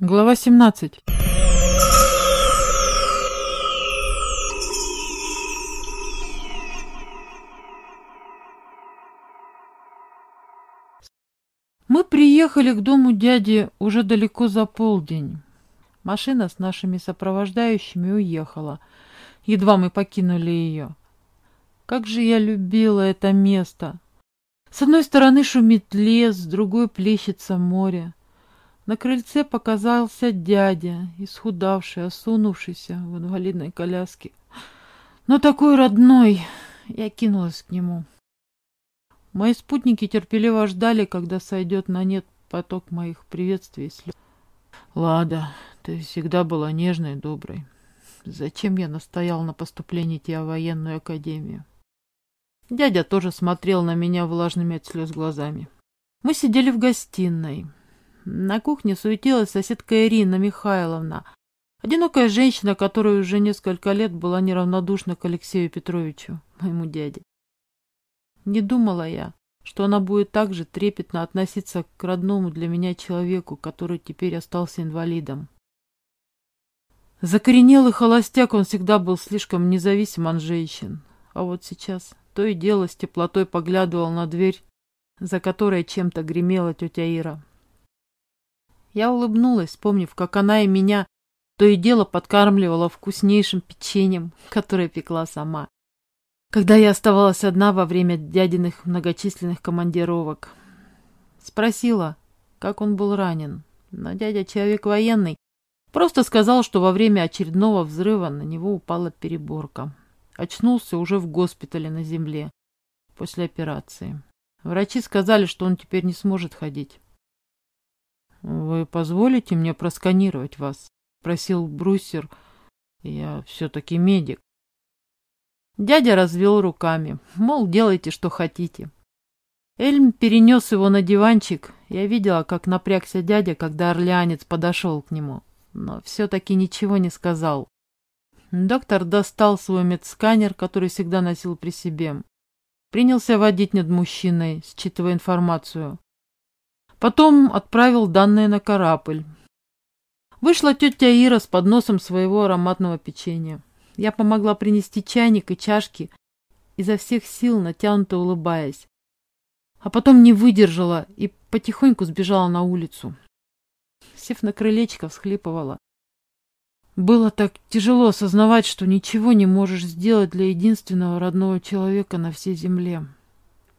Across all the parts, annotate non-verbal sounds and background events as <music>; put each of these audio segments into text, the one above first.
Глава 17. Мы приехали к дому дяди уже далеко за полдень. Машина с нашими сопровождающими уехала. Едва мы покинули ее. Как же я любила это место! С одной стороны шумит лес, с другой плещется море. На крыльце показался дядя, исхудавший, осунувшийся в инвалидной коляске. Но такой родной, я кинулась к нему. Мои спутники терпеливо ждали, когда сойдет на нет поток моих приветствий и слез. Лада, ты всегда была нежной и доброй. Зачем я настоял на поступлении тебя в военную академию? Дядя тоже смотрел на меня влажными от слез глазами. Мы сидели в гостиной. На кухне суетилась соседка Ирина Михайловна, одинокая женщина, которая уже несколько лет была неравнодушна к Алексею Петровичу, моему дяде. Не думала я, что она будет так же трепетно относиться к родному для меня человеку, который теперь остался инвалидом. Закоренелый холостяк он всегда был слишком независим от женщин, а вот сейчас то и дело с теплотой поглядывал на дверь, за которой чем-то гремела тетя Ира. Я улыбнулась, вспомнив, как она и меня то и дело подкармливала вкуснейшим печеньем, которое пекла сама. Когда я оставалась одна во время дядиных многочисленных командировок. Спросила, как он был ранен. Но дядя человек военный. Просто сказал, что во время очередного взрыва на него упала переборка. Очнулся уже в госпитале на земле после операции. Врачи сказали, что он теперь не сможет ходить. «Вы позволите мне просканировать вас?» — просил Брусер. «Я все-таки медик». Дядя развел руками, мол, делайте, что хотите. Эльм перенес его на диванчик. Я видела, как напрягся дядя, когда орлеанец подошел к нему, но все-таки ничего не сказал. Доктор достал свой медсканер, который всегда носил при себе. Принялся водить над мужчиной, считывая информацию. Потом отправил данные на корабль. Вышла тетя Ира с подносом своего ароматного печенья. Я помогла принести чайник и чашки, изо всех сил натянуто улыбаясь. А потом не выдержала и потихоньку сбежала на улицу. Сев на крылечко, всхлипывала. Было так тяжело осознавать, что ничего не можешь сделать для единственного родного человека на всей земле.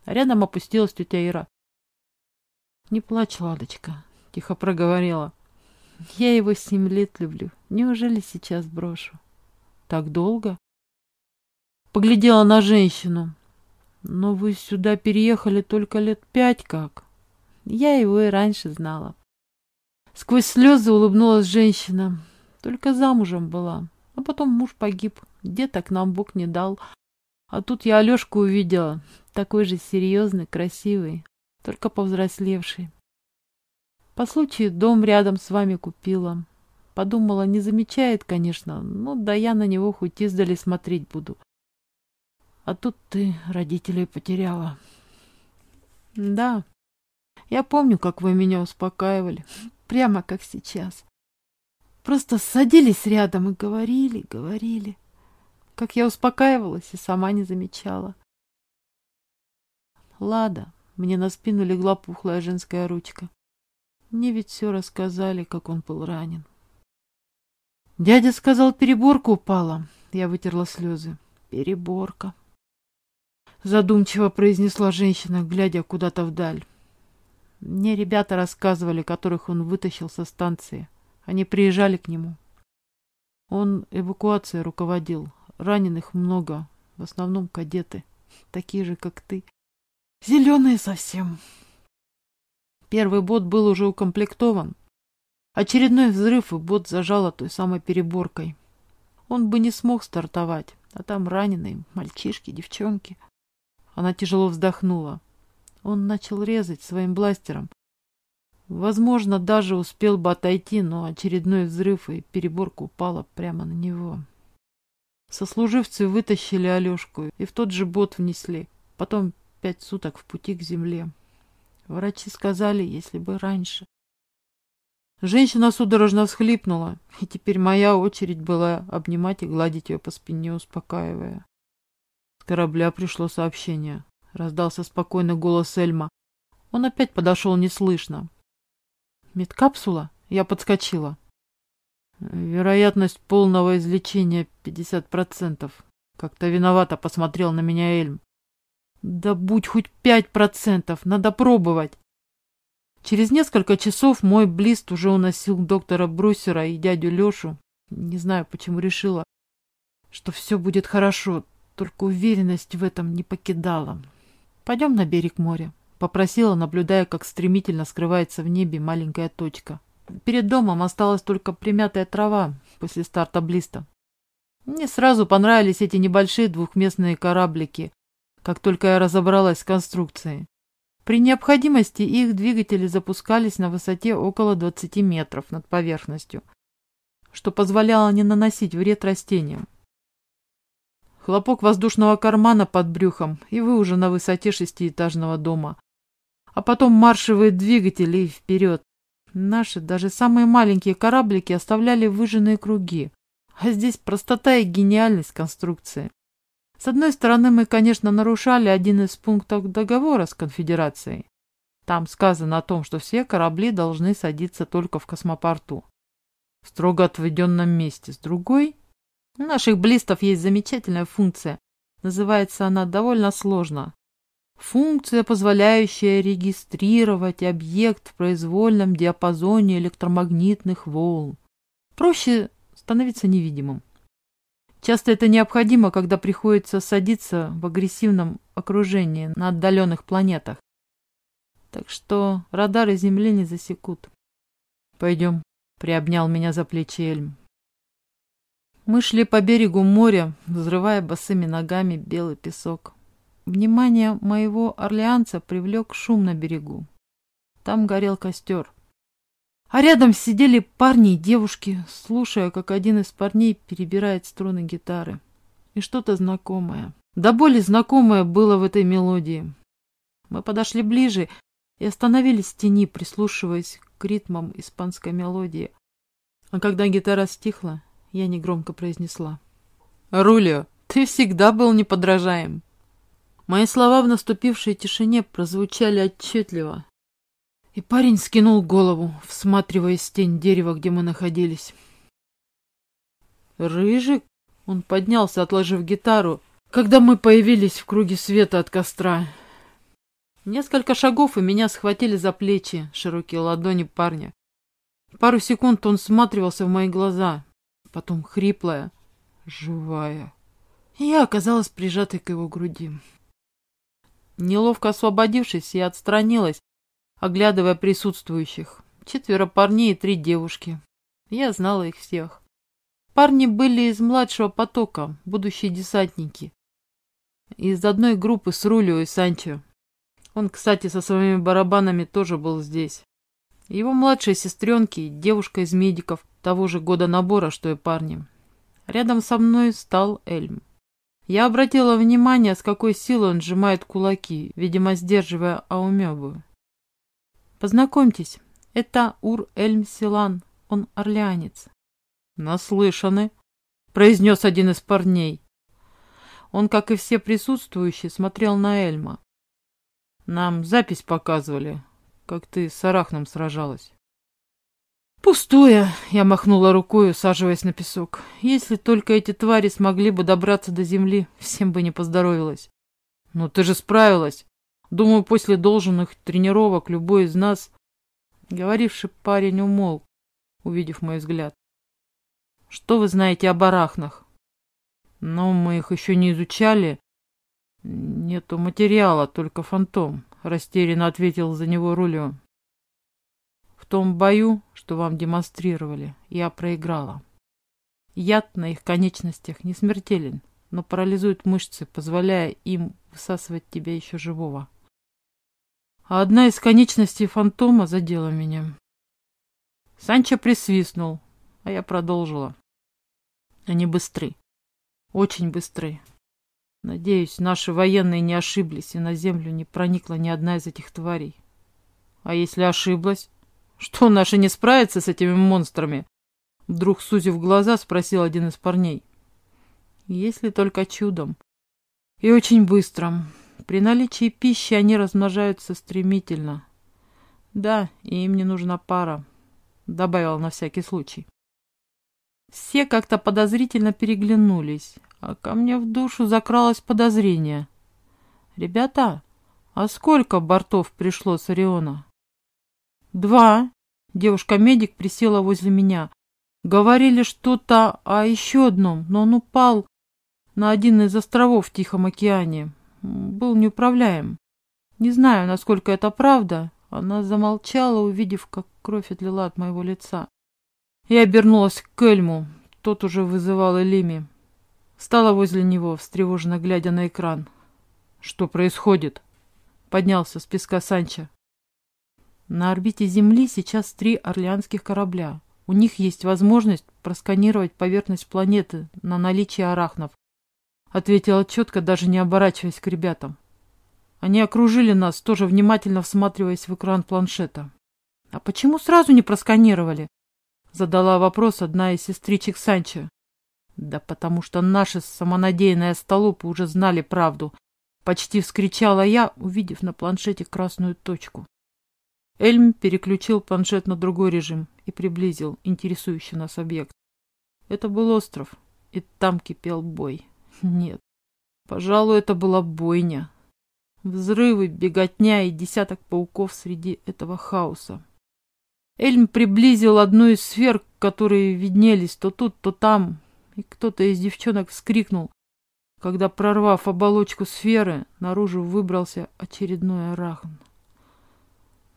Рядом опустилась тетя Ира. «Не плачь, Ладочка», — тихо проговорила. «Я его семь лет люблю. Неужели сейчас брошу?» «Так долго?» Поглядела на женщину. «Но вы сюда переехали только лет пять как?» Я его и раньше знала. Сквозь слезы улыбнулась женщина. Только замужем была. А потом муж погиб. Деток нам Бог не дал. А тут я Алешку увидела. Такой же серьезный, красивый только повзрослевший. По случаю дом рядом с вами купила. Подумала, не замечает, конечно, ну да я на него хоть издали смотреть буду. А тут ты родителей потеряла. Да, я помню, как вы меня успокаивали, прямо как сейчас. Просто садились рядом и говорили, говорили. Как я успокаивалась и сама не замечала. Лада, мне на спину легла пухлая женская ручка. Мне ведь все рассказали, как он был ранен. Дядя сказал, переборка упала. Я вытерла слезы. Переборка. Задумчиво произнесла женщина, глядя куда-то вдаль. Мне ребята рассказывали, которых он вытащил со станции. Они приезжали к нему. Он эвакуацией руководил. Раненых много, в основном кадеты, такие же, как ты. Зеленые совсем. Первый бот был уже укомплектован. Очередной взрыв, и бот зажало той самой переборкой. Он бы не смог стартовать, а там раненые, мальчишки, девчонки. Она тяжело вздохнула. Он начал резать своим бластером. Возможно, даже успел бы отойти, но очередной взрыв и переборка упала прямо на него. Сослуживцы вытащили Алешку и в тот же бот внесли. Потом пять суток в пути к земле. Врачи сказали, если бы раньше. Женщина судорожно всхлипнула, и теперь моя очередь была обнимать и гладить ее по спине, успокаивая. С корабля пришло сообщение. Раздался спокойный голос Эльма. Он опять подошел неслышно. «Медкапсула?» Я подскочила. Вероятность полного излечения 50%. Как-то виновато посмотрел на меня Эльм. Да будь хоть пять процентов, надо пробовать. Через несколько часов мой блист уже уносил доктора Брусера и дядю Лешу. Не знаю, почему решила, что все будет хорошо, только уверенность в этом не покидала. Пойдем на берег моря, попросила, наблюдая, как стремительно скрывается в небе маленькая точка. Перед домом осталась только примятая трава после старта блиста. Мне сразу понравились эти небольшие двухместные кораблики, как только я разобралась с конструкцией. При необходимости их двигатели запускались на высоте около 20 метров над поверхностью, что позволяло не наносить вред растениям. Хлопок воздушного кармана под брюхом, и вы уже на высоте шестиэтажного дома. А потом маршевые двигатели и вперед. Наши, даже самые маленькие кораблики оставляли выжженные круги. А здесь простота и гениальность конструкции. С одной стороны, мы, конечно, нарушали один из пунктов договора с конфедерацией. Там сказано о том, что все корабли должны садиться только в космопорту. В строго отведенном месте. С другой, у наших блистов есть замечательная функция. Называется она довольно сложно. Функция, позволяющая регистрировать объект в произвольном диапазоне электромагнитных волн. Проще становиться невидимым. Часто это необходимо, когда приходится садиться в агрессивном окружении на отдаленных планетах. Так что радары Земли не засекут. «Пойдем», — приобнял меня за плечи Эльм. Мы шли по берегу моря, взрывая босыми ногами белый песок. Внимание моего орлеанца привлек шум на берегу. Там горел костер. А рядом сидели парни и девушки, слушая, как один из парней перебирает струны гитары. И что-то знакомое. Да более знакомое было в этой мелодии. Мы подошли ближе и остановились в тени, прислушиваясь к ритмам испанской мелодии. А когда гитара стихла, я негромко произнесла. «Рулио, ты всегда был неподражаем!» Мои слова в наступившей тишине прозвучали отчетливо, и парень скинул голову, всматриваясь в тень дерева, где мы находились. «Рыжик?» Он поднялся, отложив гитару, когда мы появились в круге света от костра. Несколько шагов, и меня схватили за плечи широкие ладони парня. Пару секунд он всматривался в мои глаза, потом хриплая, живая. Я оказалась прижатой к его груди. Неловко освободившись, я отстранилась, оглядывая присутствующих. Четверо парней и три девушки. Я знала их всех. Парни были из младшего потока, будущие десантники. Из одной группы с Рулио и Санчо. Он, кстати, со своими барабанами тоже был здесь. Его младшие сестренки, девушка из медиков того же года набора, что и парни. Рядом со мной стал Эльм. Я обратила внимание, с какой силой он сжимает кулаки, видимо, сдерживая аумебу. Познакомьтесь, это Ур-Эльм Силан, он орлеанец. Наслышаны, произнес один из парней. Он, как и все присутствующие, смотрел на Эльма. Нам запись показывали, как ты с Арахном сражалась. «Пустое!» — я махнула рукой, усаживаясь на песок. «Если только эти твари смогли бы добраться до земли, всем бы не поздоровилось». «Ну ты же справилась!» Думаю, после должных тренировок любой из нас... Говоривший парень умолк, увидев мой взгляд. Что вы знаете о барахнах? Но мы их еще не изучали. Нету материала, только фантом, растерянно ответил за него Рулио. В том бою, что вам демонстрировали, я проиграла. Яд на их конечностях не смертелен, но парализует мышцы, позволяя им высасывать тебя еще живого а одна из конечностей фантома задела меня. Санчо присвистнул, а я продолжила. Они быстры, очень быстры. Надеюсь, наши военные не ошиблись, и на землю не проникла ни одна из этих тварей. А если ошиблась? Что, наши не справятся с этими монстрами? Вдруг, сузив глаза, спросил один из парней. Если только чудом. И очень быстро. При наличии пищи они размножаются стремительно. Да, и им не нужна пара, добавил на всякий случай. Все как-то подозрительно переглянулись, а ко мне в душу закралось подозрение. «Ребята, а сколько бортов пришло с Ориона?» «Два». Девушка-медик присела возле меня. Говорили что-то о еще одном, но он упал на один из островов в Тихом океане. Был неуправляем. Не знаю, насколько это правда. Она замолчала, увидев, как кровь отлила от моего лица. Я обернулась к Эльму. Тот уже вызывал Элими. Стала возле него, встревоженно глядя на экран. «Что происходит?» Поднялся с песка Санчо. На орбите Земли сейчас три орлеанских корабля. У них есть возможность просканировать поверхность планеты на наличие арахнов. Ответила четко, даже не оборачиваясь к ребятам. Они окружили нас, тоже внимательно всматриваясь в экран планшета. «А почему сразу не просканировали?» Задала вопрос одна из сестричек Санчо. Да потому что наши самонадеянные столупы уже знали правду. Почти вскричала я, увидев на планшете красную точку. Эльм переключил планшет на другой режим и приблизил интересующий нас объект. Это был остров, и там кипел бой. Нет, пожалуй, это была бойня. Взрывы, беготня и десяток пауков среди этого хаоса. Эльм приблизил одну из сфер, которые виднелись то тут, то там, и кто-то из девчонок вскрикнул, когда, прорвав оболочку сферы, наружу выбрался очередной арахн.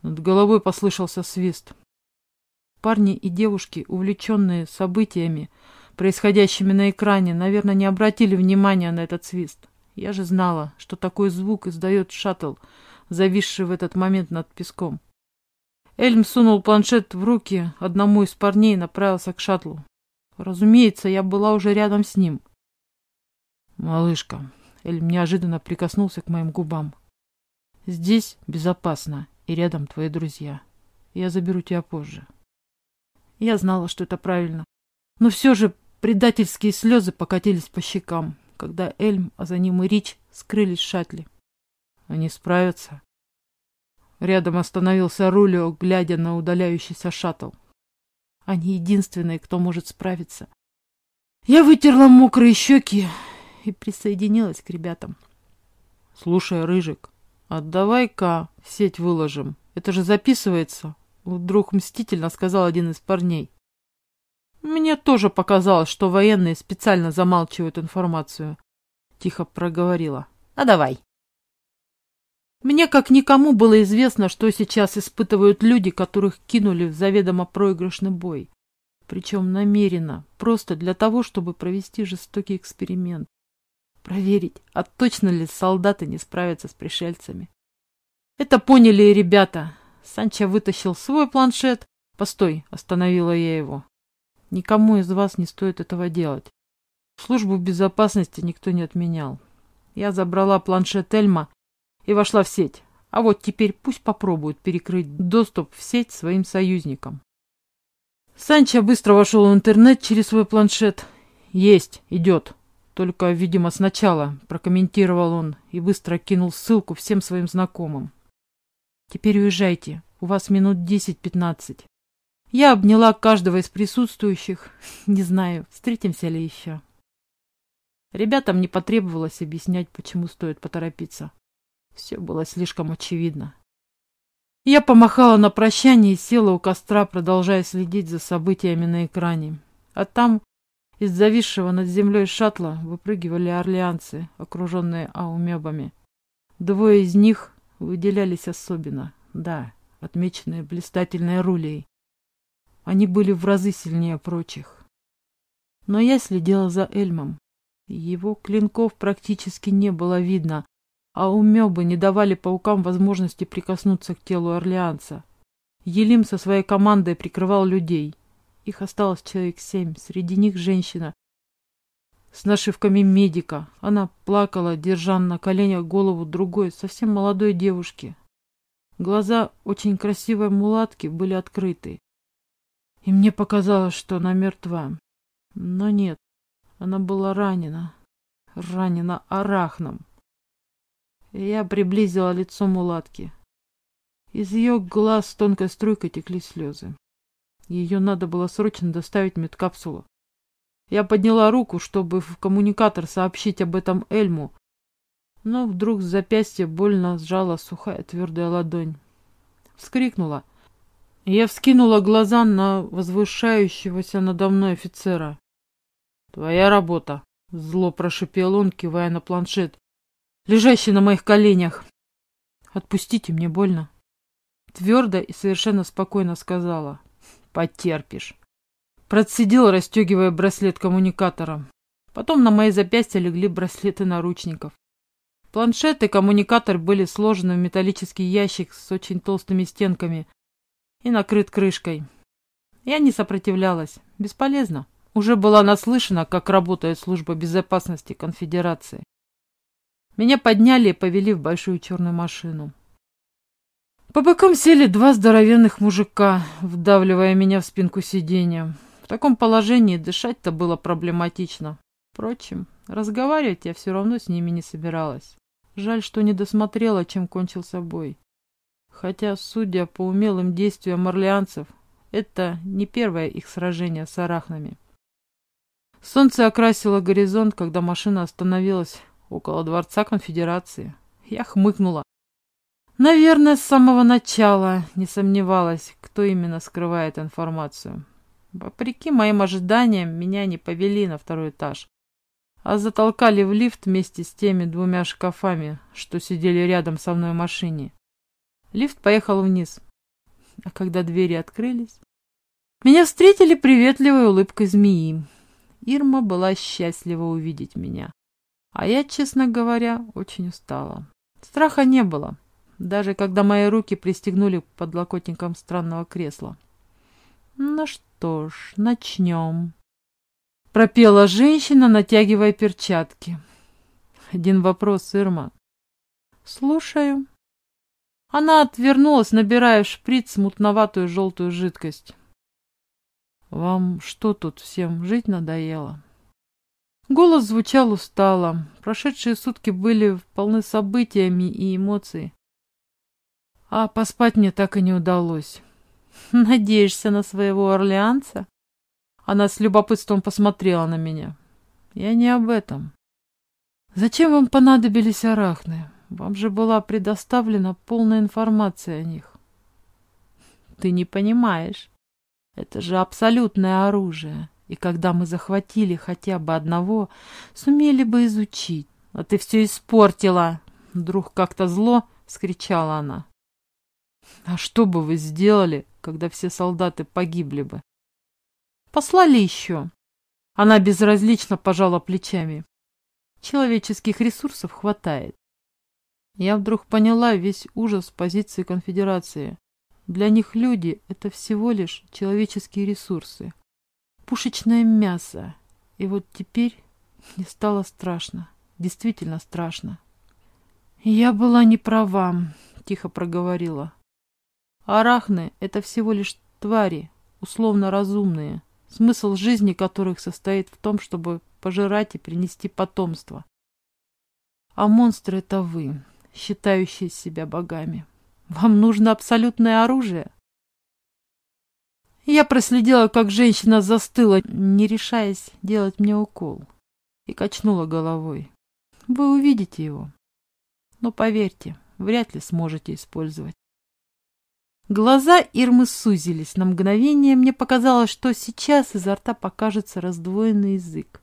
Над головой послышался свист. Парни и девушки, увлеченные событиями, происходящими на экране, наверное, не обратили внимания на этот свист. Я же знала, что такой звук издает шаттл, зависший в этот момент над песком. Эльм сунул планшет в руки одному из парней и направился к шаттлу. Разумеется, я была уже рядом с ним. «Малышка», — Эльм неожиданно прикоснулся к моим губам. «Здесь безопасно, и рядом твои друзья. Я заберу тебя позже». Я знала, что это правильно. Но все же предательские слезы покатились по щекам, когда Эльм, а за ним и Рич скрылись в шаттле. Они справятся. Рядом остановился Рулио, глядя на удаляющийся шаттл. Они единственные, кто может справиться. Я вытерла мокрые щеки и присоединилась к ребятам. Слушай, Рыжик, отдавай-ка сеть выложим. Это же записывается. Вдруг мстительно сказал один из парней. Мне тоже показалось, что военные специально замалчивают информацию. Тихо проговорила. А давай. Мне как никому было известно, что сейчас испытывают люди, которых кинули в заведомо проигрышный бой. Причем намеренно, просто для того, чтобы провести жестокий эксперимент. Проверить, а точно ли солдаты не справятся с пришельцами. Это поняли и ребята. Санчо вытащил свой планшет. Постой, остановила я его. Никому из вас не стоит этого делать. Службу безопасности никто не отменял. Я забрала планшет Эльма и вошла в сеть. А вот теперь пусть попробуют перекрыть доступ в сеть своим союзникам. Санчо быстро вошел в интернет через свой планшет. «Есть, идет. Только, видимо, сначала», — прокомментировал он и быстро кинул ссылку всем своим знакомым. «Теперь уезжайте. У вас минут десять-пятнадцать». Я обняла каждого из присутствующих. <laughs> Не знаю, встретимся ли еще. Ребятам не потребовалось объяснять, почему стоит поторопиться. Все было слишком очевидно. Я помахала на прощание и села у костра, продолжая следить за событиями на экране. А там из зависшего над землей шаттла выпрыгивали орлеанцы, окруженные аумебами. Двое из них выделялись особенно, да, отмеченные блистательной рулей. Они были в разы сильнее прочих. Но я следила за Эльмом. Его клинков практически не было видно, а умёбы не давали паукам возможности прикоснуться к телу орлеанца. Елим со своей командой прикрывал людей. Их осталось человек семь, среди них женщина с нашивками медика. Она плакала, держа на коленях голову другой, совсем молодой девушки. Глаза очень красивой мулатки были открыты. И мне показалось, что она мертва. Но нет, она была ранена. Ранена арахном. Я приблизила лицо мулатки. Из ее глаз тонкой струйкой текли слезы. Ее надо было срочно доставить в медкапсулу. Я подняла руку, чтобы в коммуникатор сообщить об этом Эльму, но вдруг с запястья больно сжала сухая твердая ладонь. Вскрикнула. Я вскинула глаза на возвышающегося надо мной офицера. «Твоя работа», — зло прошипел он, кивая на планшет, лежащий на моих коленях. «Отпустите, мне больно». Твердо и совершенно спокойно сказала. «Потерпишь». Процедил, расстегивая браслет коммуникатора. Потом на мои запястья легли браслеты наручников. Планшет и коммуникатор были сложены в металлический ящик с очень толстыми стенками и накрыт крышкой. Я не сопротивлялась. Бесполезно. Уже была наслышана, как работает служба безопасности конфедерации. Меня подняли и повели в большую черную машину. По бокам сели два здоровенных мужика, вдавливая меня в спинку сиденья. В таком положении дышать-то было проблематично. Впрочем, разговаривать я все равно с ними не собиралась. Жаль, что не досмотрела, чем кончился бой. Хотя, судя по умелым действиям орлеанцев, это не первое их сражение с арахнами. Солнце окрасило горизонт, когда машина остановилась около Дворца Конфедерации. Я хмыкнула. Наверное, с самого начала не сомневалась, кто именно скрывает информацию. Вопреки моим ожиданиям, меня не повели на второй этаж а затолкали в лифт вместе с теми двумя шкафами, что сидели рядом со мной в машине. Лифт поехал вниз, а когда двери открылись, меня встретили приветливой улыбкой змеи. Ирма была счастлива увидеть меня, а я, честно говоря, очень устала. Страха не было, даже когда мои руки пристегнули к подлокотникам странного кресла. Ну что ж, начнем пропела женщина, натягивая перчатки. Один вопрос, Ирма. Слушаю. Она отвернулась, набирая в шприц мутноватую желтую жидкость. Вам что тут всем жить надоело? Голос звучал устало. Прошедшие сутки были полны событиями и эмоций. А поспать мне так и не удалось. <laughs> Надеешься на своего орлеанца? Она с любопытством посмотрела на меня. Я не об этом. Зачем вам понадобились арахны? Вам же была предоставлена полная информация о них. Ты не понимаешь. Это же абсолютное оружие. И когда мы захватили хотя бы одного, сумели бы изучить. А ты все испортила. Вдруг как-то зло вскричала она. А что бы вы сделали, когда все солдаты погибли бы? Послали еще. Она безразлично пожала плечами. Человеческих ресурсов хватает. Я вдруг поняла весь ужас позиции конфедерации. Для них люди — это всего лишь человеческие ресурсы. Пушечное мясо. И вот теперь мне стало страшно. Действительно страшно. Я была не права, тихо проговорила. Арахны — это всего лишь твари, условно разумные смысл жизни которых состоит в том, чтобы пожирать и принести потомство. А монстры — это вы, считающие себя богами. Вам нужно абсолютное оружие? Я проследила, как женщина застыла, не решаясь делать мне укол, и качнула головой. Вы увидите его. Но поверьте, вряд ли сможете использовать. Глаза Ирмы сузились. На мгновение мне показалось, что сейчас изо рта покажется раздвоенный язык,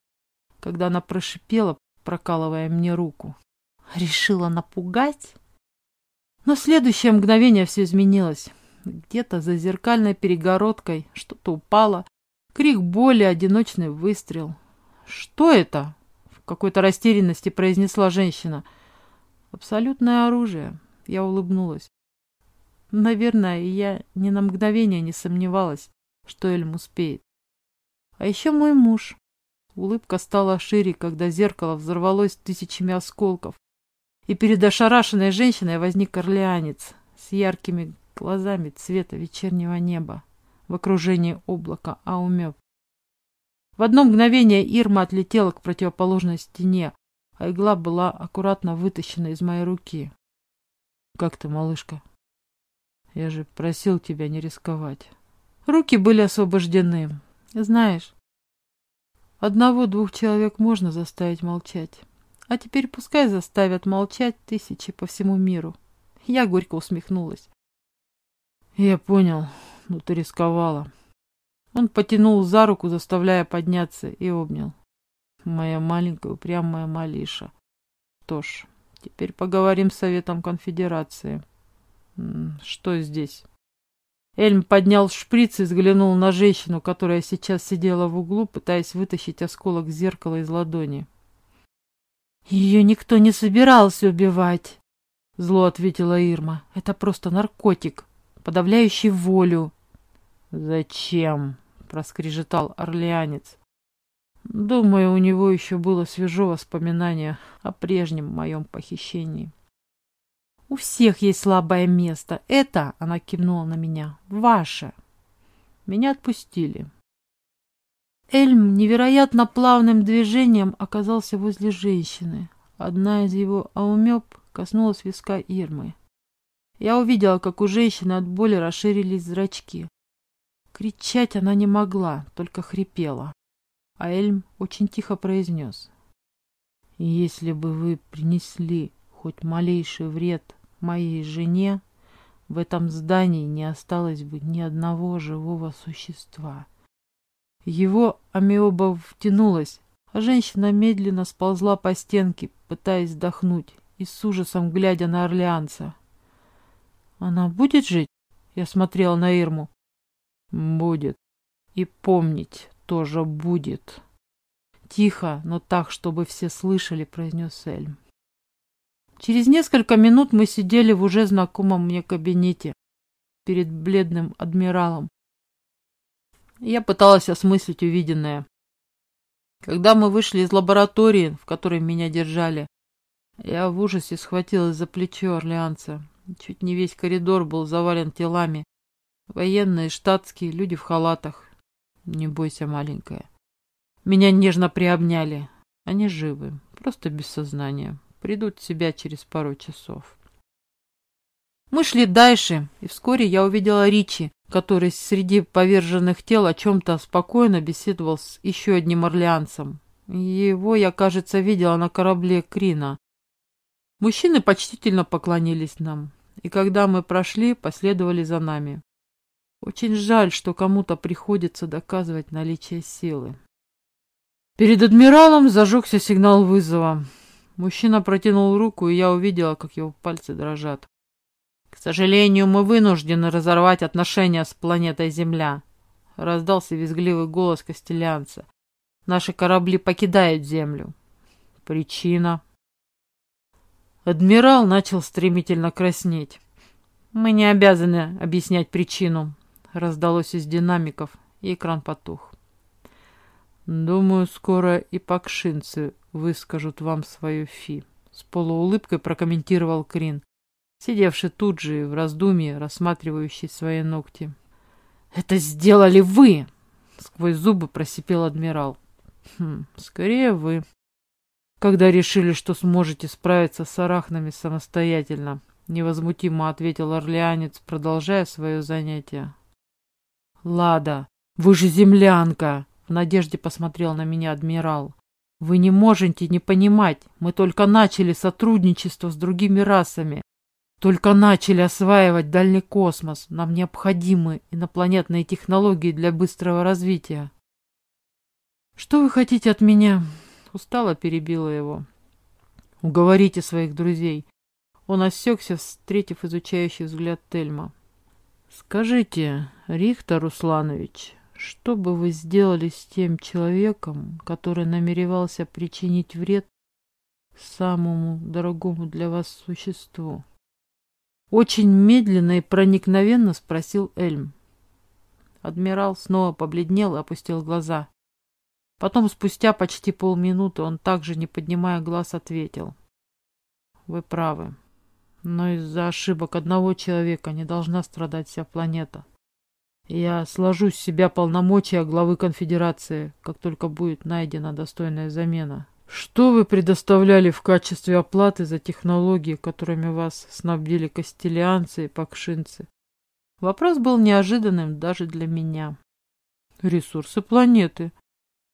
когда она прошипела, прокалывая мне руку. Решила напугать? Но в следующее мгновение все изменилось. Где-то за зеркальной перегородкой что-то упало. Крик боли, одиночный выстрел. «Что это?» — в какой-то растерянности произнесла женщина. «Абсолютное оружие». Я улыбнулась. Наверное, я ни на мгновение не сомневалась, что Эльм успеет. А еще мой муж. Улыбка стала шире, когда зеркало взорвалось тысячами осколков. И перед ошарашенной женщиной возник орлеанец с яркими глазами цвета вечернего неба в окружении облака Аумёб. В одно мгновение Ирма отлетела к противоположной стене, а игла была аккуратно вытащена из моей руки. «Как ты, малышка?» «Я же просил тебя не рисковать». Руки были освобождены. Знаешь, одного-двух человек можно заставить молчать. А теперь пускай заставят молчать тысячи по всему миру. Я горько усмехнулась. Я понял, но ты рисковала. Он потянул за руку, заставляя подняться, и обнял. Моя маленькая упрямая Малиша. Что ж, теперь поговорим с Советом Конфедерации. Что здесь? Эльм поднял шприц и взглянул на женщину, которая сейчас сидела в углу, пытаясь вытащить осколок зеркала из ладони. «Ее никто не собирался убивать», — зло ответила Ирма. «Это просто наркотик, подавляющий волю». «Зачем?» — проскрежетал орлеанец. Думаю, у него еще было свежо воспоминание о прежнем моем похищении. У всех есть слабое место. Это, она кивнула на меня, ваше. Меня отпустили. Эльм невероятно плавным движением оказался возле женщины. Одна из его аумёб коснулась виска Ирмы. Я увидела, как у женщины от боли расширились зрачки. Кричать она не могла, только хрипела. А Эльм очень тихо произнес. «Если бы вы принесли хоть малейший вред моей жене, в этом здании не осталось бы ни одного живого существа. Его амиоба втянулась, а женщина медленно сползла по стенке, пытаясь вдохнуть и с ужасом глядя на орлеанца. «Она будет жить?» Я смотрела на Ирму. «Будет. И помнить тоже будет». Тихо, но так, чтобы все слышали, произнес Эльм. Через несколько минут мы сидели в уже знакомом мне кабинете перед бледным адмиралом. Я пыталась осмыслить увиденное. Когда мы вышли из лаборатории, в которой меня держали, я в ужасе схватилась за плечо орлеанца. Чуть не весь коридор был завален телами. Военные, штатские, люди в халатах. Не бойся, маленькая. Меня нежно приобняли. Они живы, просто без сознания придут в себя через пару часов. Мы шли дальше, и вскоре я увидела Ричи, который среди поверженных тел о чем-то спокойно беседовал с еще одним орлеанцем. Его я, кажется, видела на корабле Крина. Мужчины почтительно поклонились нам, и когда мы прошли, последовали за нами. Очень жаль, что кому-то приходится доказывать наличие силы. Перед адмиралом зажегся сигнал вызова. Мужчина протянул руку, и я увидела, как его пальцы дрожат. «К сожалению, мы вынуждены разорвать отношения с планетой Земля», — раздался визгливый голос Костелянца. «Наши корабли покидают Землю». «Причина?» Адмирал начал стремительно краснеть. «Мы не обязаны объяснять причину», — раздалось из динамиков, и экран потух. «Думаю, скоро и пакшинцы выскажут вам свою фи. С полуулыбкой прокомментировал Крин, сидевший тут же в раздумье, рассматривающий свои ногти. «Это сделали вы!» — сквозь зубы просипел адмирал. «Хм, скорее вы. Когда решили, что сможете справиться с арахнами самостоятельно?» — невозмутимо ответил орлеанец, продолжая свое занятие. «Лада, вы же землянка!» — в надежде посмотрел на меня адмирал. Вы не можете не понимать, мы только начали сотрудничество с другими расами. Только начали осваивать дальний космос. Нам необходимы инопланетные технологии для быстрого развития. Что вы хотите от меня? Устало перебила его. Уговорите своих друзей. Он осекся, встретив изучающий взгляд Тельма. Скажите, Рихтер Русланович, что бы вы сделали с тем человеком, который намеревался причинить вред самому дорогому для вас существу? Очень медленно и проникновенно спросил Эльм. Адмирал снова побледнел и опустил глаза. Потом, спустя почти полминуты, он также, не поднимая глаз, ответил. Вы правы. Но из-за ошибок одного человека не должна страдать вся планета. Я сложу с себя полномочия главы конфедерации, как только будет найдена достойная замена. Что вы предоставляли в качестве оплаты за технологии, которыми вас снабдили костелианцы и пакшинцы? Вопрос был неожиданным даже для меня. Ресурсы планеты.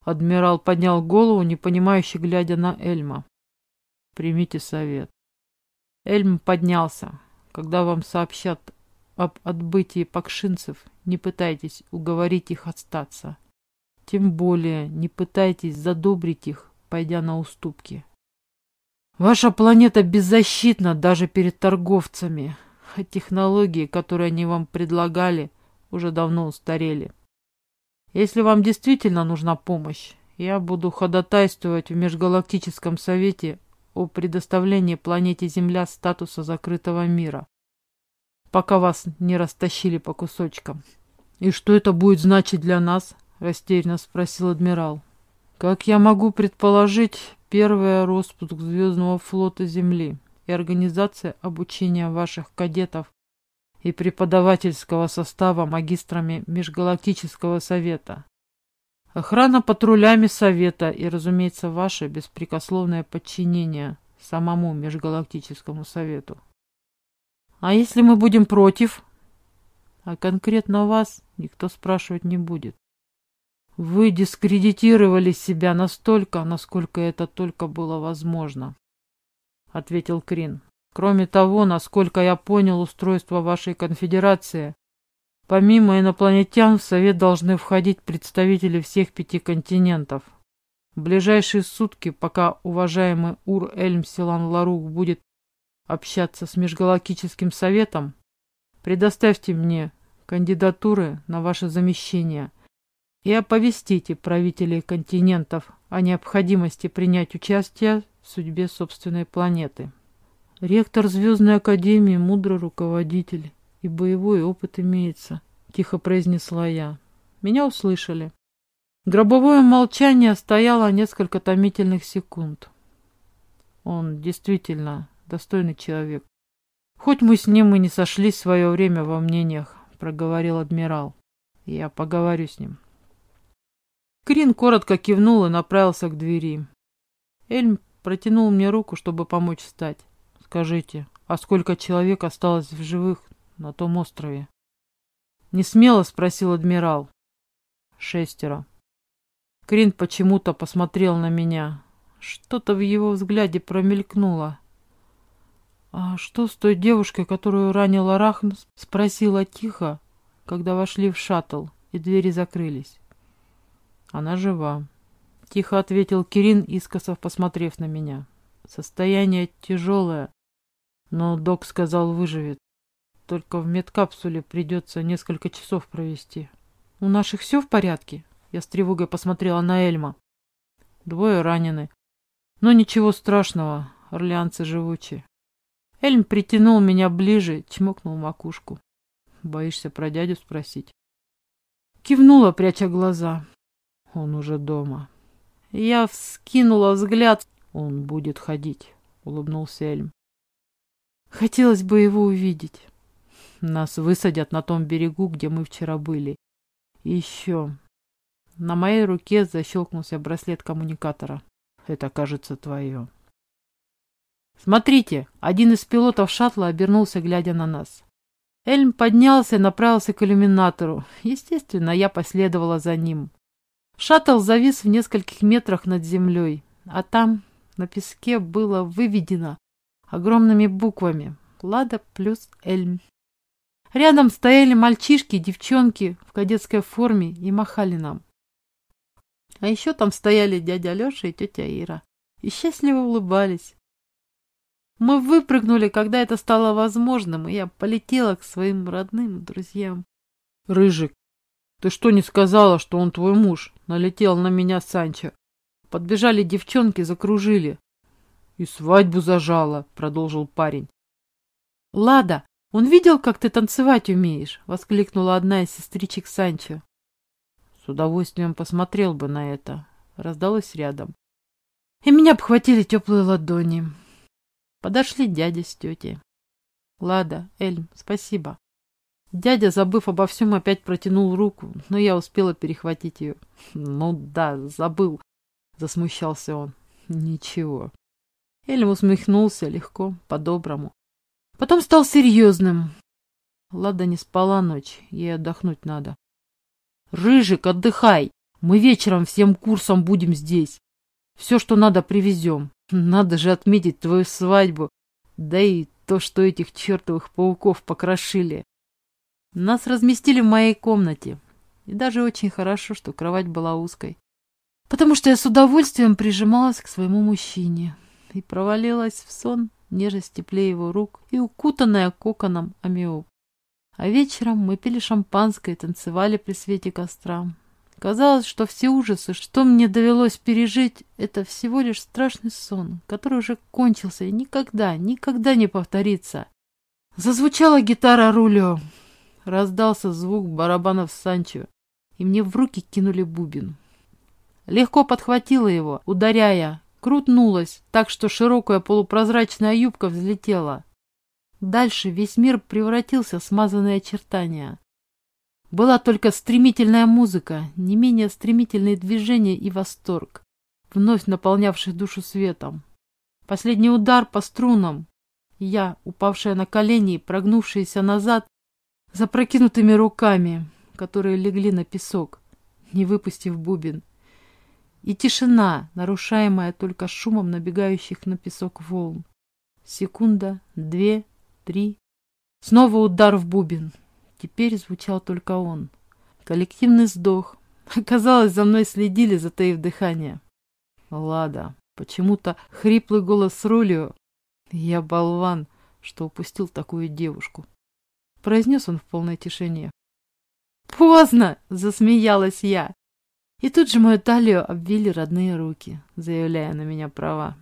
Адмирал поднял голову, непонимающе глядя на Эльма. Примите совет. Эльм поднялся. Когда вам сообщат об отбытии пакшинцев, не пытайтесь уговорить их остаться. Тем более не пытайтесь задобрить их, пойдя на уступки. Ваша планета беззащитна даже перед торговцами, а технологии, которые они вам предлагали, уже давно устарели. Если вам действительно нужна помощь, я буду ходатайствовать в Межгалактическом Совете о предоставлении планете Земля статуса закрытого мира, пока вас не растащили по кусочкам. «И что это будет значить для нас?» — растерянно спросил адмирал. «Как я могу предположить, первый распуск Звездного флота Земли и организация обучения ваших кадетов и преподавательского состава магистрами Межгалактического Совета. Охрана патрулями Совета и, разумеется, ваше беспрекословное подчинение самому Межгалактическому Совету. А если мы будем против? А конкретно вас никто спрашивать не будет. Вы дискредитировали себя настолько, насколько это только было возможно, ответил Крин. Кроме того, насколько я понял устройство вашей конфедерации, Помимо инопланетян в Совет должны входить представители всех пяти континентов. В ближайшие сутки, пока уважаемый Ур-Эльм Силан Ларух будет общаться с Межгалактическим Советом, предоставьте мне кандидатуры на ваше замещение и оповестите правителей континентов о необходимости принять участие в судьбе собственной планеты. Ректор Звездной Академии – мудрый руководитель и боевой опыт имеется», — тихо произнесла я. Меня услышали. Гробовое молчание стояло несколько томительных секунд. Он действительно достойный человек. Хоть мы с ним и не сошлись в свое время во мнениях, проговорил адмирал. Я поговорю с ним. Крин коротко кивнул и направился к двери. Эльм протянул мне руку, чтобы помочь встать. Скажите, а сколько человек осталось в живых на том острове? Не смело спросил адмирал. Шестеро. Крин почему-то посмотрел на меня. Что-то в его взгляде промелькнуло. «А что с той девушкой, которую ранил Арахнус?» — спросила тихо, когда вошли в шаттл, и двери закрылись. «Она жива», — тихо ответил Кирин, искоса посмотрев на меня. «Состояние тяжелое, но док сказал, выживет. Только в медкапсуле придется несколько часов провести. У наших все в порядке? Я с тревогой посмотрела на Эльма. Двое ранены. Но ничего страшного, орлеанцы живучие. Эльм притянул меня ближе, чмокнул макушку. Боишься про дядю спросить? Кивнула, пряча глаза. Он уже дома. Я вскинула взгляд. Он будет ходить, улыбнулся Эльм. Хотелось бы его увидеть. Нас высадят на том берегу, где мы вчера были. И еще. На моей руке защелкнулся браслет коммуникатора. Это, кажется, твое. Смотрите, один из пилотов шаттла обернулся, глядя на нас. Эльм поднялся и направился к иллюминатору. Естественно, я последовала за ним. Шаттл завис в нескольких метрах над землей, а там на песке было выведено огромными буквами «Лада плюс Эльм». Рядом стояли мальчишки и девчонки в кадетской форме и махали нам. А еще там стояли дядя Леша и тетя Ира и счастливо улыбались. Мы выпрыгнули, когда это стало возможным, и я полетела к своим родным друзьям. Рыжик, ты что не сказала, что он твой муж? Налетел на меня Санчо. Подбежали девчонки, закружили. И свадьбу зажала, продолжил парень. Лада, «Он видел, как ты танцевать умеешь?» — воскликнула одна из сестричек Санчо. «С удовольствием посмотрел бы на это», — раздалось рядом. И меня обхватили теплые ладони. Подошли дядя с тетей. Лада, Эльм, спасибо. Дядя, забыв обо всем, опять протянул руку, но я успела перехватить ее. Ну да, забыл, засмущался он. Ничего. Эльм усмехнулся легко, по-доброму. Потом стал серьезным. Лада не спала ночь, ей отдохнуть надо. Рыжик, отдыхай! Мы вечером всем курсом будем здесь. Все, что надо, привезем. Надо же отметить твою свадьбу. Да и то, что этих чертовых пауков покрошили. Нас разместили в моей комнате. И даже очень хорошо, что кровать была узкой. Потому что я с удовольствием прижималась к своему мужчине и провалилась в сон, нежесть теплее его рук и укутанная коконом амиоп. А вечером мы пили шампанское и танцевали при свете костра. Казалось, что все ужасы, что мне довелось пережить, это всего лишь страшный сон, который уже кончился и никогда, никогда не повторится. Зазвучала гитара Рулио. Раздался звук барабанов Санчо, и мне в руки кинули бубен. Легко подхватила его, ударяя, крутнулась, так что широкая полупрозрачная юбка взлетела. Дальше весь мир превратился в смазанные очертания. Была только стремительная музыка, не менее стремительные движения и восторг, вновь наполнявший душу светом. Последний удар по струнам. Я, упавшая на колени и прогнувшаяся назад, запрокинутыми руками, которые легли на песок, не выпустив бубен. И тишина, нарушаемая только шумом набегающих на песок волн. Секунда, две, три. Снова удар в бубен. Теперь звучал только он. Коллективный вздох. Казалось, за мной следили, затаив дыхание. Лада. Почему-то хриплый голос Рулио. Я болван, что упустил такую девушку произнес он в полной тишине. «Поздно!» — засмеялась я. И тут же мою талию обвили родные руки, заявляя на меня права.